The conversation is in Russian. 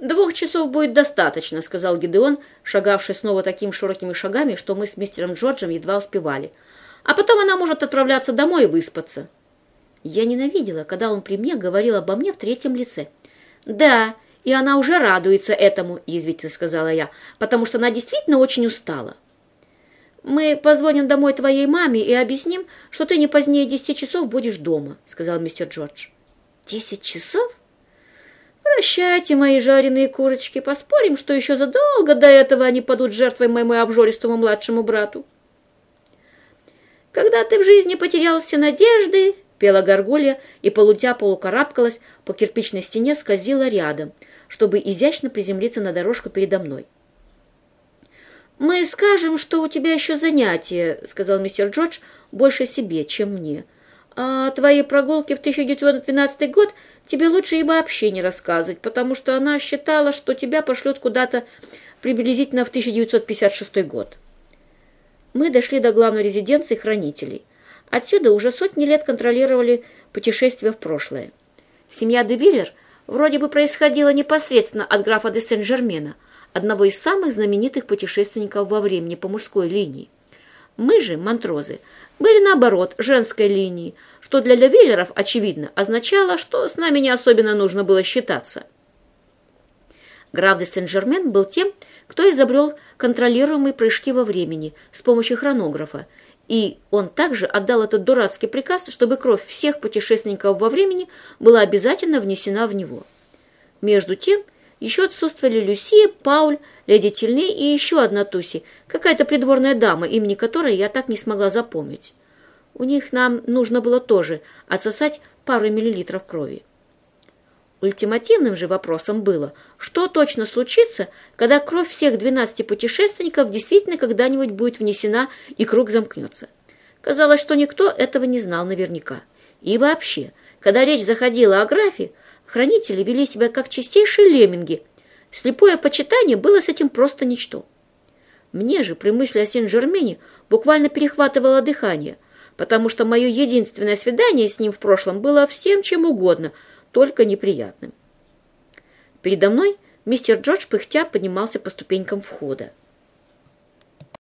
«Двух часов будет достаточно», — сказал Гидеон, шагавший снова такими широкими шагами, что мы с мистером Джорджем едва успевали. «А потом она может отправляться домой и выспаться». Я ненавидела, когда он при мне говорил обо мне в третьем лице. «Да, и она уже радуется этому», — язвительно сказала я, «потому что она действительно очень устала». «Мы позвоним домой твоей маме и объясним, что ты не позднее десяти часов будешь дома», — сказал мистер Джордж. «Десять часов?» «Прощайте, мои жареные курочки, поспорим, что еще задолго до этого они падут жертвой моему обжористому младшему брату». «Когда ты в жизни потерял все надежды», — пела горгулья и, полутя полукарабкалась, по кирпичной стене скользила рядом, чтобы изящно приземлиться на дорожку передо мной. «Мы скажем, что у тебя еще занятие», — сказал мистер Джордж, — «больше себе, чем мне. А твои прогулки в 1912 год тебе лучше и вообще не рассказывать, потому что она считала, что тебя пошлют куда-то приблизительно в 1956 год. Мы дошли до главной резиденции хранителей. Отсюда уже сотни лет контролировали путешествия в прошлое. Семья де Виллер вроде бы происходила непосредственно от графа де Сен-Жермена, одного из самых знаменитых путешественников во времени по мужской линии. Мы же, Монтрозы, были наоборот женской линии, что для левеллеров, очевидно, означало, что с нами не особенно нужно было считаться. Граф де Сен-Жермен был тем, кто изобрел контролируемые прыжки во времени с помощью хронографа, и он также отдал этот дурацкий приказ, чтобы кровь всех путешественников во времени была обязательно внесена в него. Между тем, еще отсутствовали Люсия, Пауль, леди Тильней и еще одна Туси, какая-то придворная дама, имени которой я так не смогла запомнить. У них нам нужно было тоже отсосать пару миллилитров крови. Ультимативным же вопросом было, что точно случится, когда кровь всех 12 путешественников действительно когда-нибудь будет внесена и круг замкнется. Казалось, что никто этого не знал наверняка. И вообще, когда речь заходила о графе, хранители вели себя как чистейшие лемминги. Слепое почитание было с этим просто ничто. Мне же при мысли о Сен-Жермене буквально перехватывало дыхание – потому что мое единственное свидание с ним в прошлом было всем чем угодно, только неприятным. Передо мной мистер Джордж пыхтя поднимался по ступенькам входа.